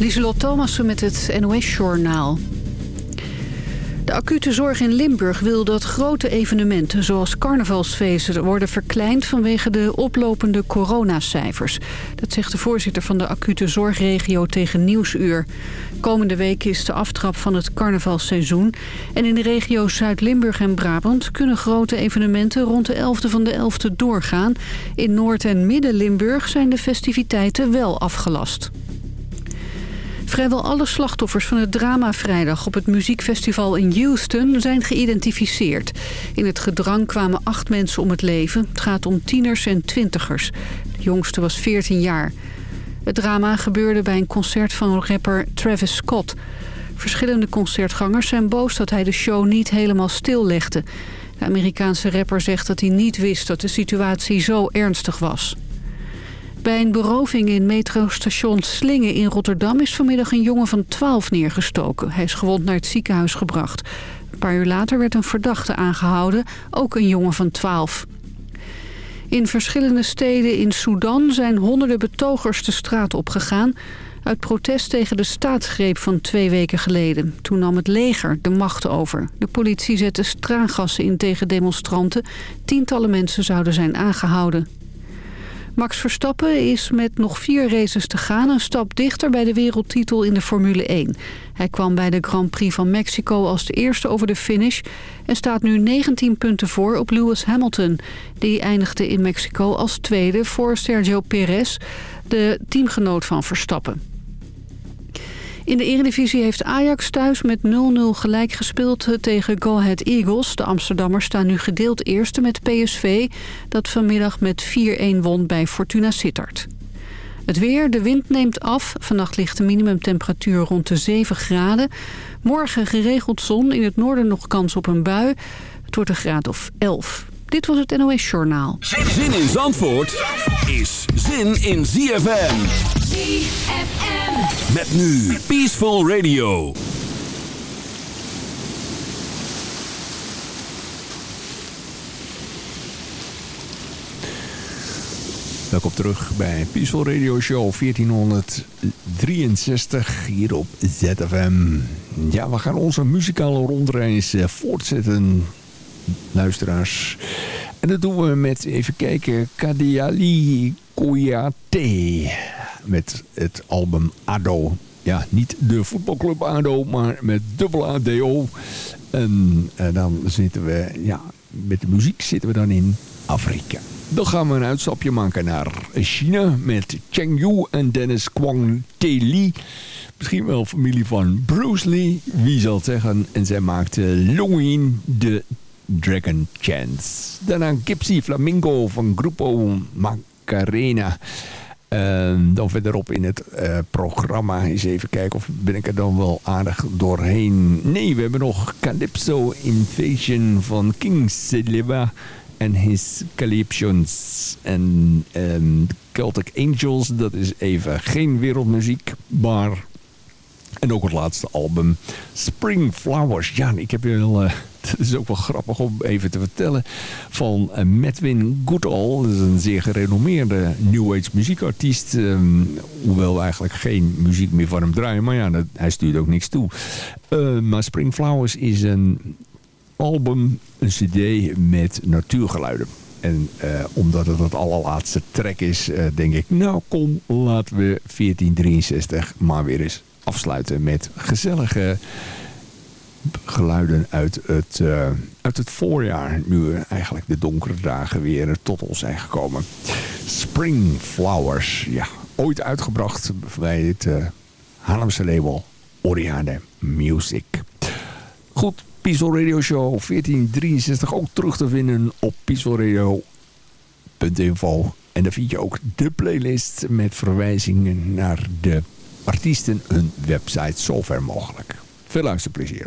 Lieselot Thomassen met het NOS-journaal. De acute zorg in Limburg wil dat grote evenementen zoals carnavalsfeesten worden verkleind vanwege de oplopende coronacijfers. Dat zegt de voorzitter van de acute zorgregio tegen Nieuwsuur. Komende week is de aftrap van het carnavalseizoen. En in de regio's Zuid-Limburg en Brabant kunnen grote evenementen rond de 11e van de 11e doorgaan. In Noord- en Midden-Limburg zijn de festiviteiten wel afgelast. Vrijwel alle slachtoffers van het drama vrijdag op het muziekfestival in Houston zijn geïdentificeerd. In het gedrang kwamen acht mensen om het leven. Het gaat om tieners en twintigers. De jongste was 14 jaar. Het drama gebeurde bij een concert van rapper Travis Scott. Verschillende concertgangers zijn boos dat hij de show niet helemaal stillegde. De Amerikaanse rapper zegt dat hij niet wist dat de situatie zo ernstig was. Bij een beroving in metrostation Slingen in Rotterdam... is vanmiddag een jongen van 12 neergestoken. Hij is gewond naar het ziekenhuis gebracht. Een paar uur later werd een verdachte aangehouden, ook een jongen van 12. In verschillende steden in Sudan zijn honderden betogers de straat opgegaan... uit protest tegen de staatsgreep van twee weken geleden. Toen nam het leger de macht over. De politie zette straangassen in tegen demonstranten. Tientallen mensen zouden zijn aangehouden. Max Verstappen is met nog vier races te gaan een stap dichter bij de wereldtitel in de Formule 1. Hij kwam bij de Grand Prix van Mexico als de eerste over de finish... en staat nu 19 punten voor op Lewis Hamilton. Die eindigde in Mexico als tweede voor Sergio Perez, de teamgenoot van Verstappen. In de Eredivisie heeft Ajax thuis met 0-0 gelijk gespeeld tegen Go Ahead Eagles. De Amsterdammers staan nu gedeeld eerste met PSV... dat vanmiddag met 4-1 won bij Fortuna Sittard. Het weer, de wind neemt af. Vannacht ligt de minimumtemperatuur rond de 7 graden. Morgen geregeld zon, in het noorden nog kans op een bui. Het wordt een graad of 11. Dit was het NOS Journaal. Zin in Zandvoort is zin in ZFM. ZFM. Met nu Peaceful Radio. Welkom terug bij Peaceful Radio Show 1463 hier op ZFM. Ja, we gaan onze muzikale rondreis eh, voortzetten, luisteraars. En dat doen we met, even kijken, Kadiali Koyate. Met het album ADO. Ja, niet de voetbalclub ADO, maar met dubbel ADO. En, en dan zitten we, ja, met de muziek zitten we dan in Afrika. Dan gaan we een uitstapje maken naar China met Cheng Yu en Dennis Kwang Tae Lee. Misschien wel familie van Bruce Lee, wie zal het zeggen. En zij maakte Longin de Dragon Chance. Daarna Gypsy Flamingo van Grupo Macarena. En dan verderop in het uh, programma eens even kijken of ben ik er dan wel aardig doorheen. Nee, we hebben nog Calypso Invasion van King Saliba en his Calypsos. En um, Celtic Angels, dat is even geen wereldmuziek, maar... En ook het laatste album, Spring Flowers. Ja, ik heb wel... Uh, het is ook wel grappig om even te vertellen. Van uh, Medwin Goodall. Dat is een zeer gerenommeerde New Age muziekartiest. Um, hoewel we eigenlijk geen muziek meer van hem draaien. Maar ja, dat, hij stuurt ook niks toe. Uh, maar Spring Flowers is een album, een cd met natuurgeluiden. En uh, omdat het het allerlaatste track is, uh, denk ik... nou kom, laten we 1463 maar weer eens afsluiten met gezellige geluiden uit het, uh, uit het voorjaar. Nu eigenlijk de donkere dagen weer tot ons zijn gekomen. Spring Flowers, ja, ooit uitgebracht bij het uh, Haarlemse label Oriade Music. Goed, Peaceful Radio Show 1463 ook terug te vinden op peacefulradio.info. En daar vind je ook de playlist met verwijzingen naar de artiesten hun website zover mogelijk. Veel luisterplezier.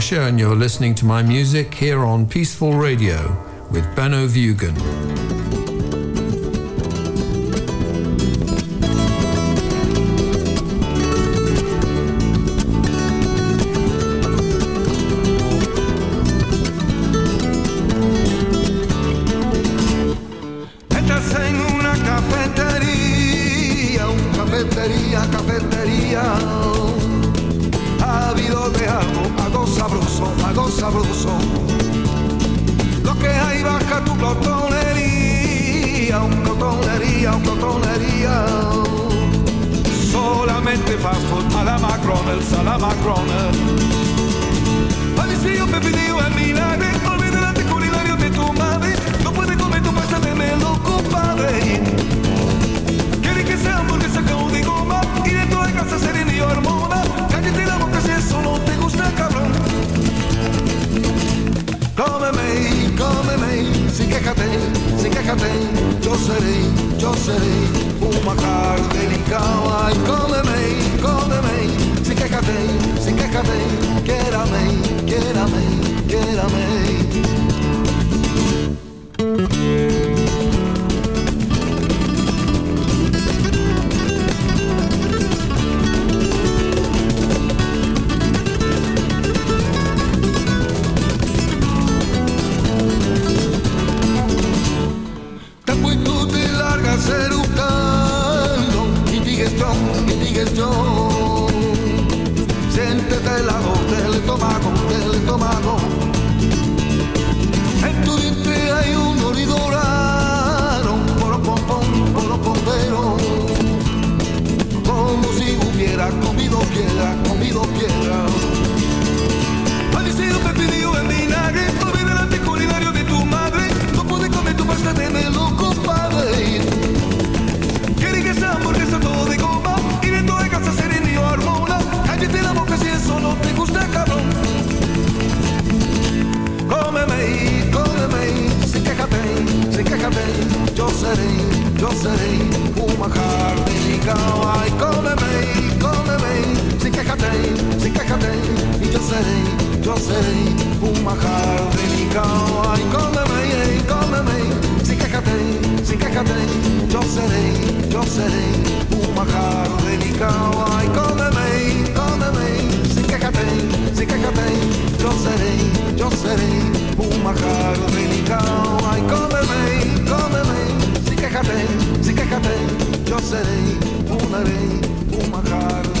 And you're listening to my music here on Peaceful Radio with Benno Vugan. cafetería, cafetería. sabido te amo, hago sabroso, hago sabroso. Lo que hay baja tu glotonería, un glotonería, un glotonería. Solamente fast food, a la McDonald's, a la McDonald's. A mi sigo el vinagre, olvida el anticulinario de tu madre. No puede comer tu pasta de melo, compadre. Quiere que sea hamburguesa con y dentro de casa sería ni hormona. Katijn. delicaal. Ik uma cara delicada. Ai, condenei, condenei. Se quer Katijn, ik quer mee. Kera amém, kera amém, kera mee. serei, eu serei uma carne legal. Ai, come bem, come bem, se quer cadei, se quer cadei, e eu serei, eu serei uma carne legal. Ai, come bem, come bem, se quer cadei, se quer cadei, eu serei, eu serei uma carne legal. Ai, come bem, come bem, se quer cadei, se quer cadei, eu serei, eu serei uma carne legal. Ai, come bem, come bem. quéjate, sí quéjate, yo seré una ley, un majar.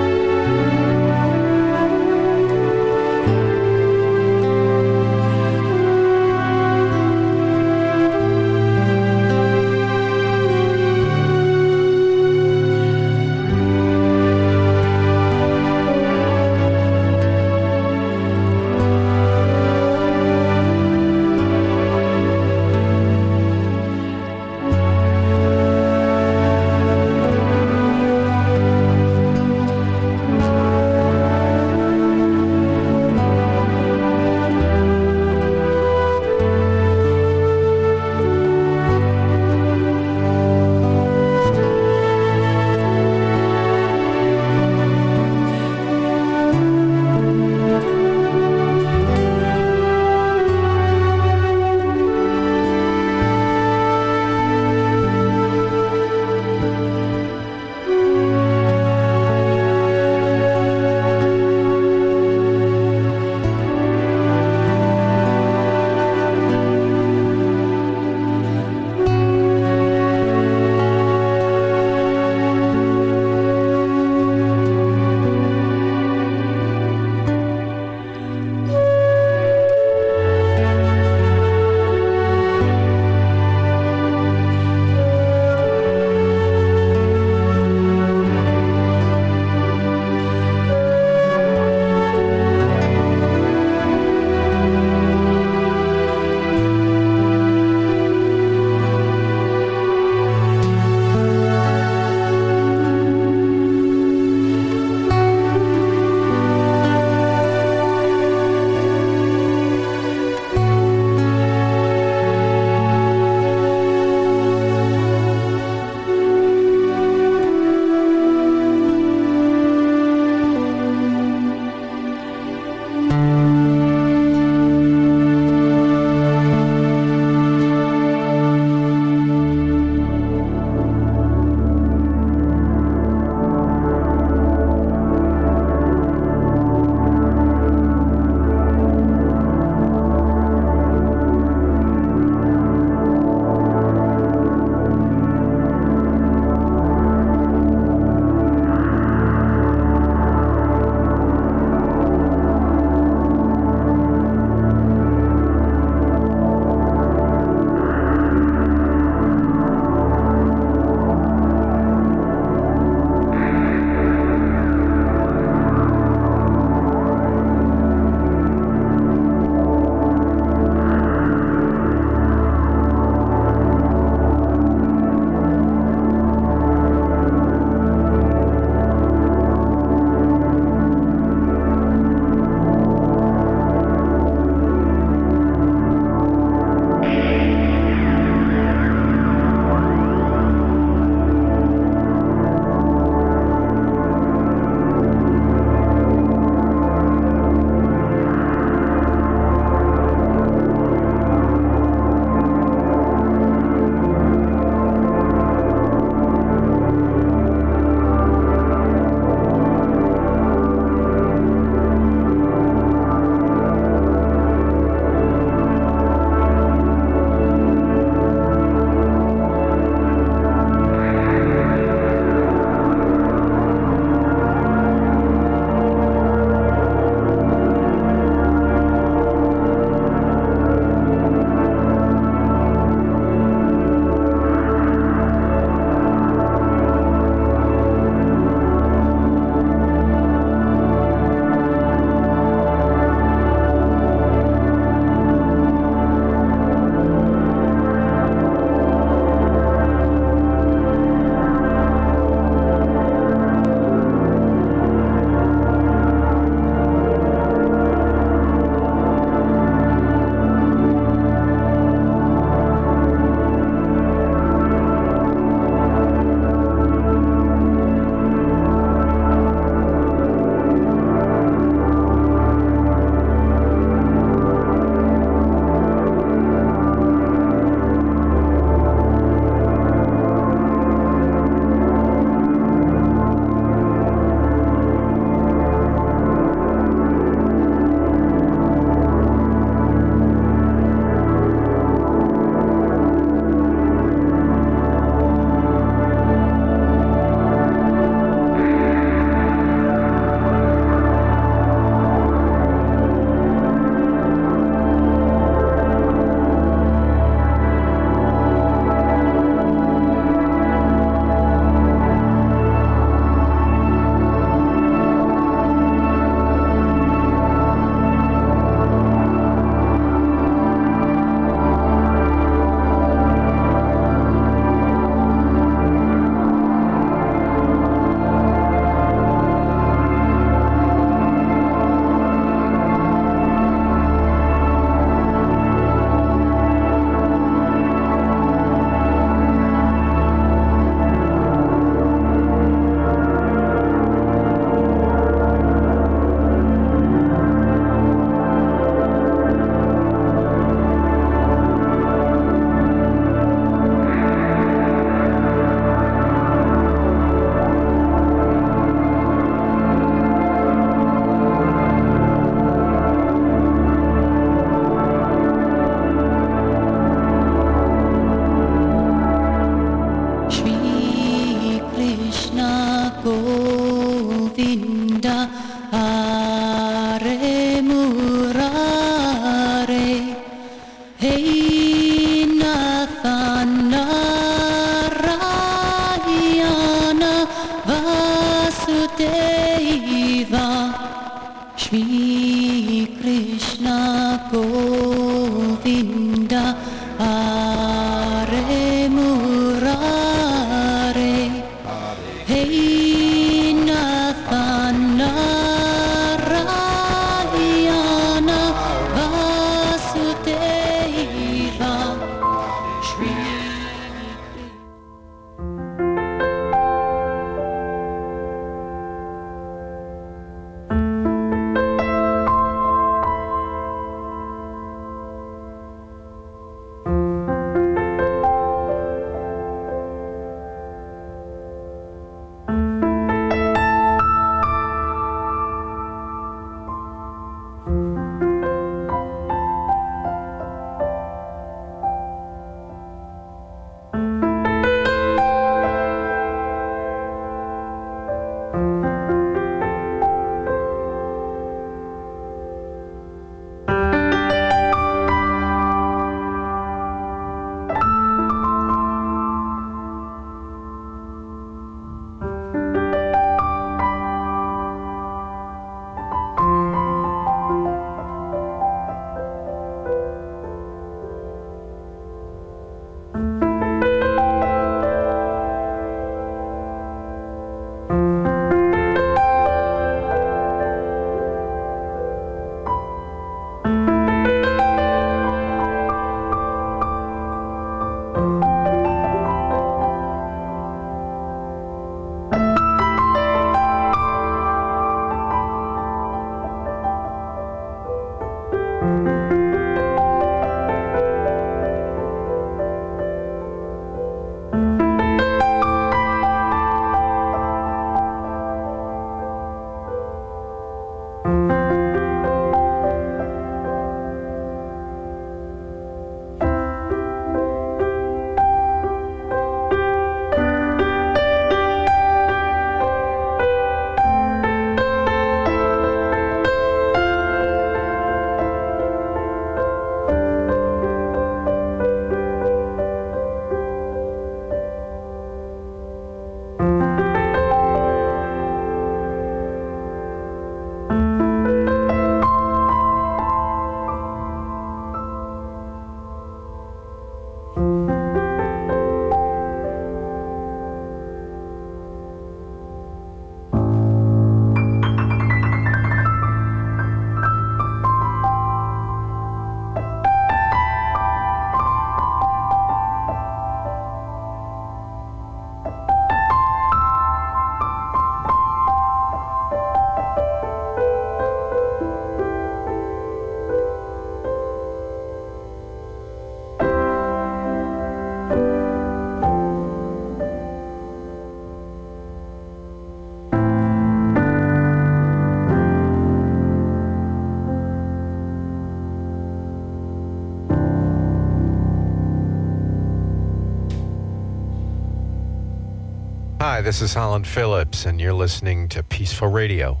Hi, this is Holland Phillips, and you're listening to Peaceful Radio.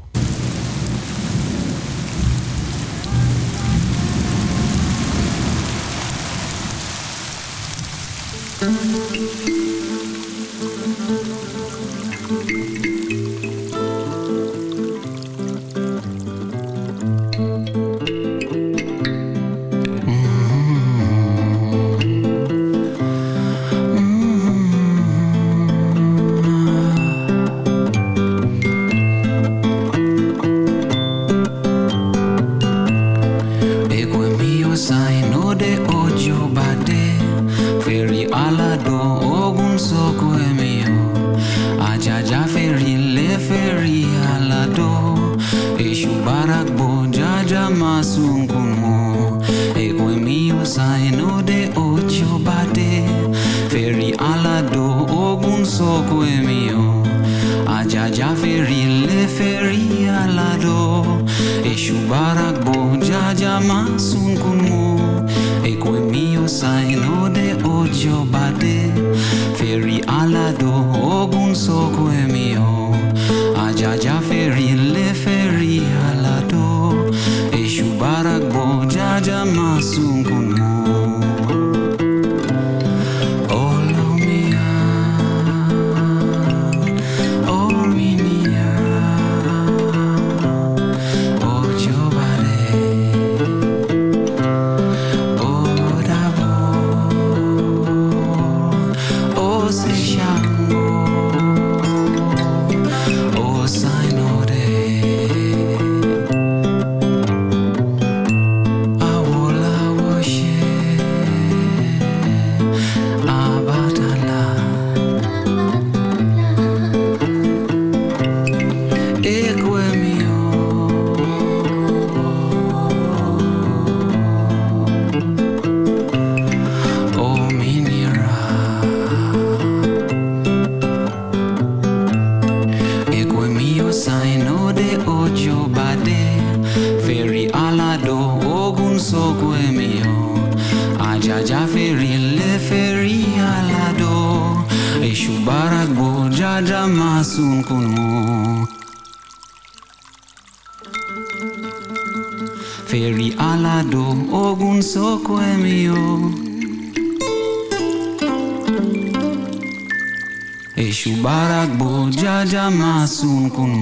Mm-hmm. Ri ala do ogun soko emio Eshu barak bo jaja kun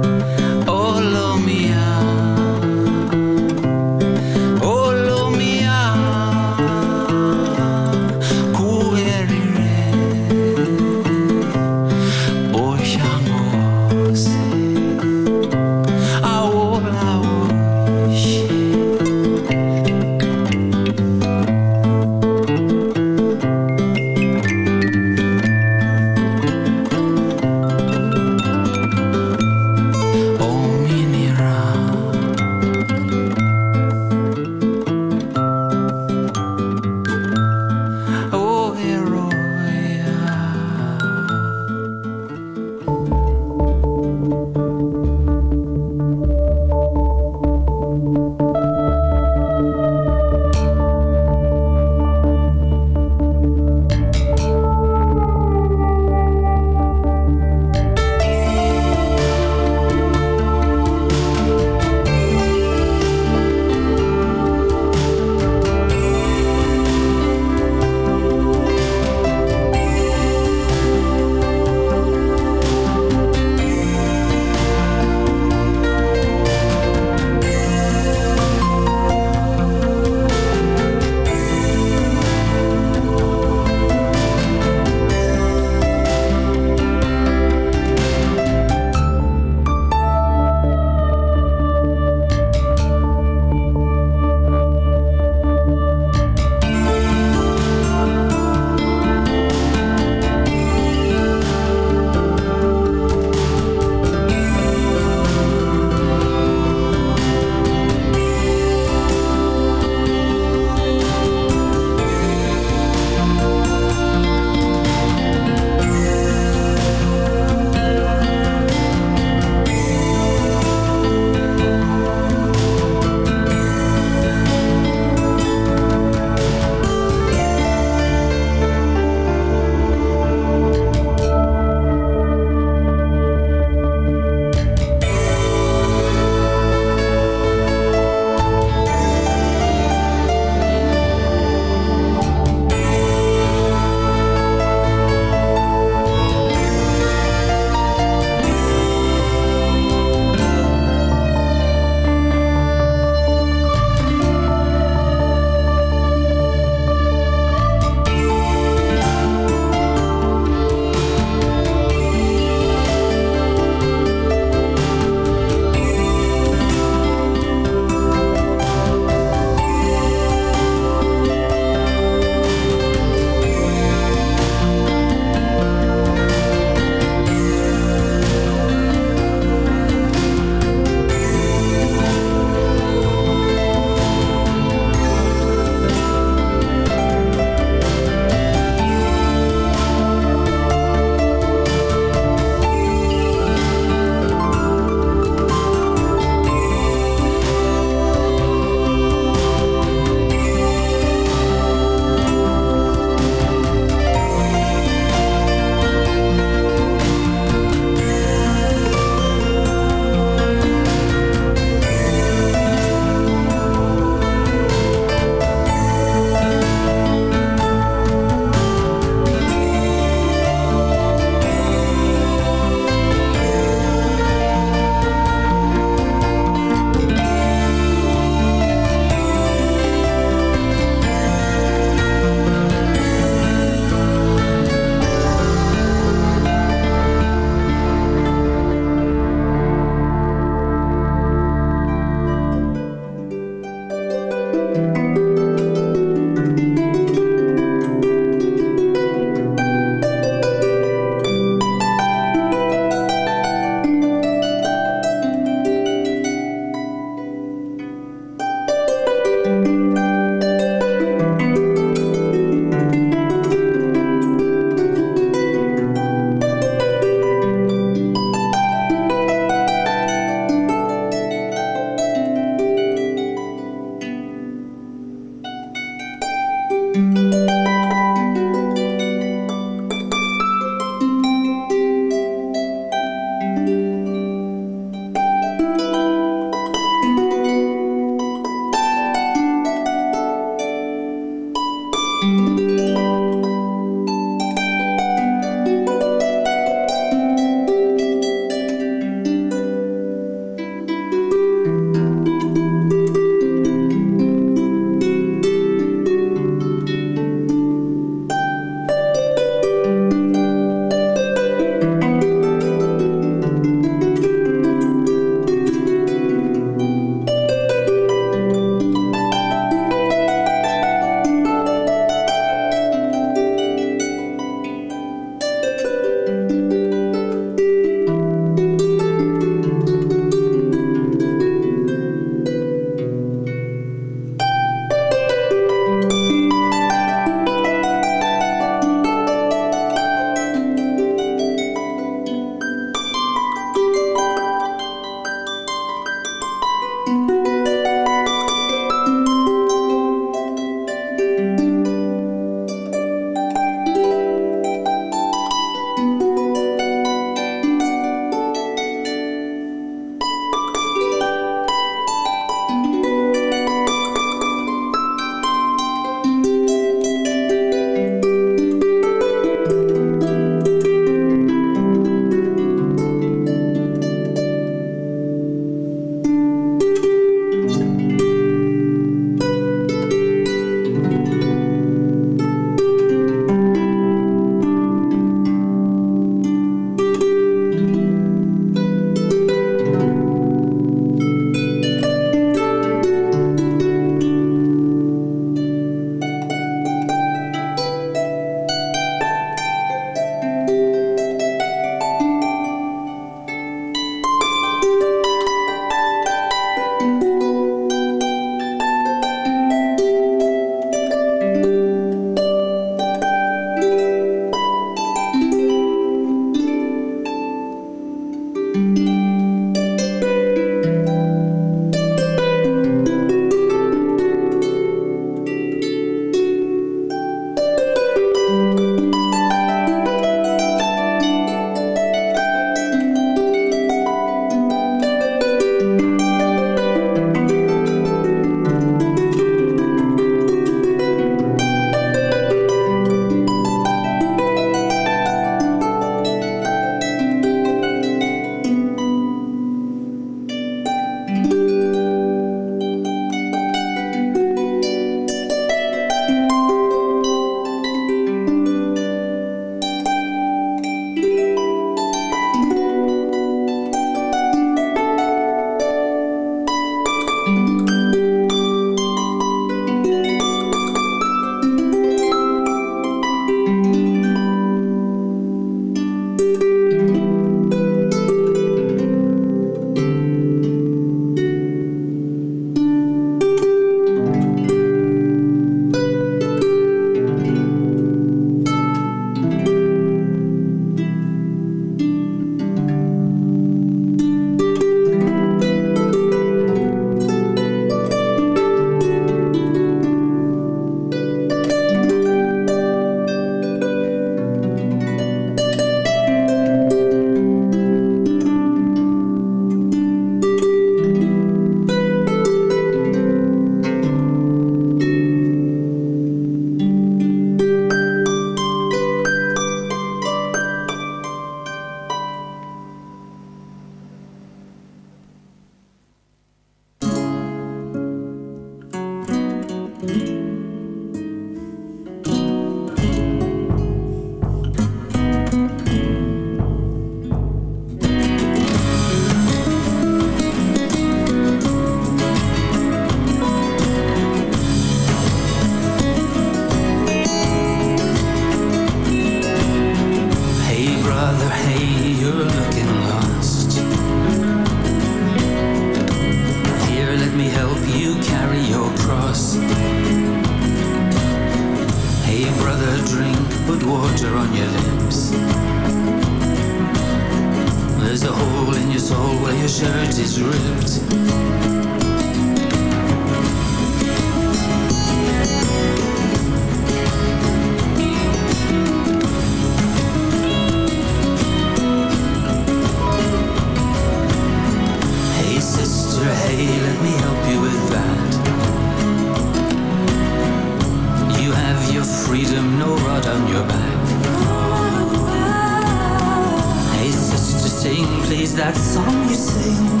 that song you sing.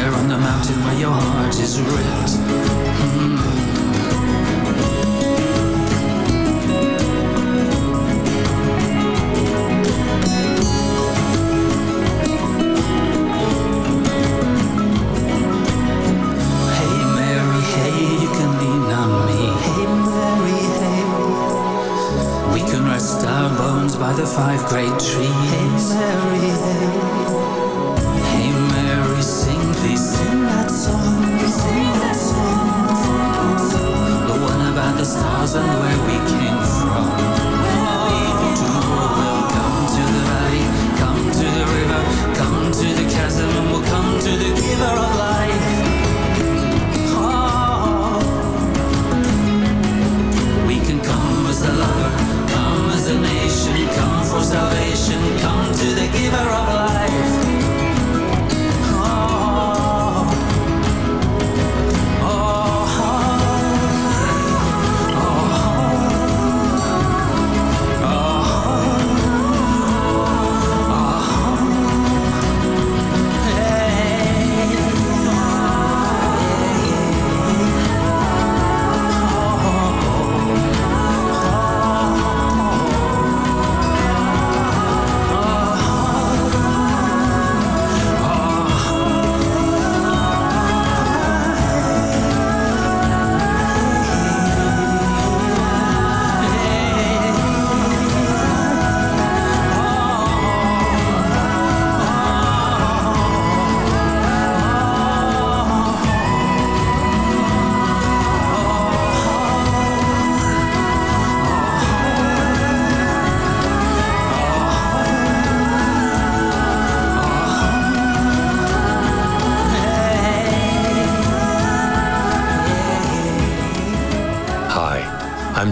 There on the mountain where your heart is ripped. Hmm. Hey Mary, hey, you can lean on me. Hey Mary, hey, we can rest our bones by the five great trees.